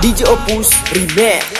DJ Opus Remix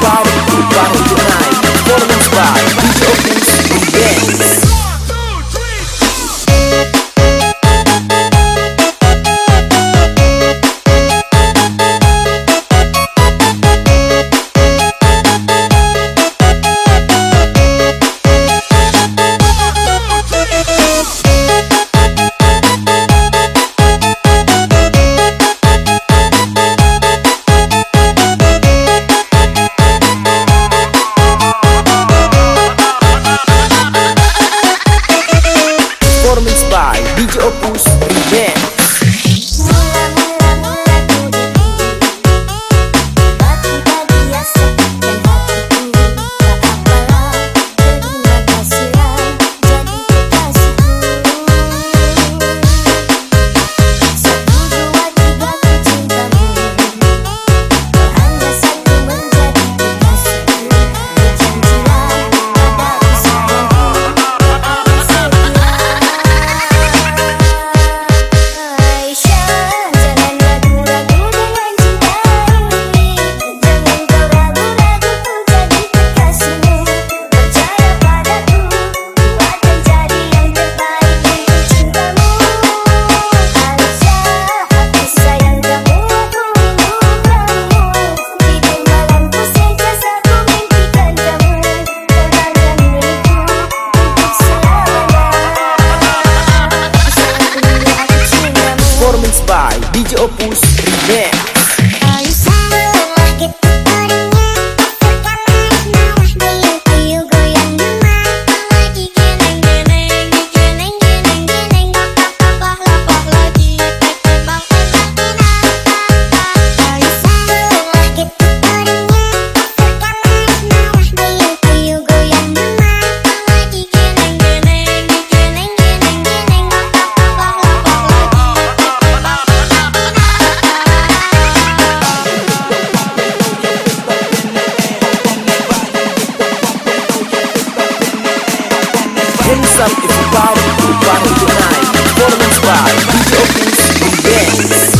party, party tonight Performance by DJ by DJ Opus Remix. up if you party, you party tonight. Performance by DJ Opus and Banks.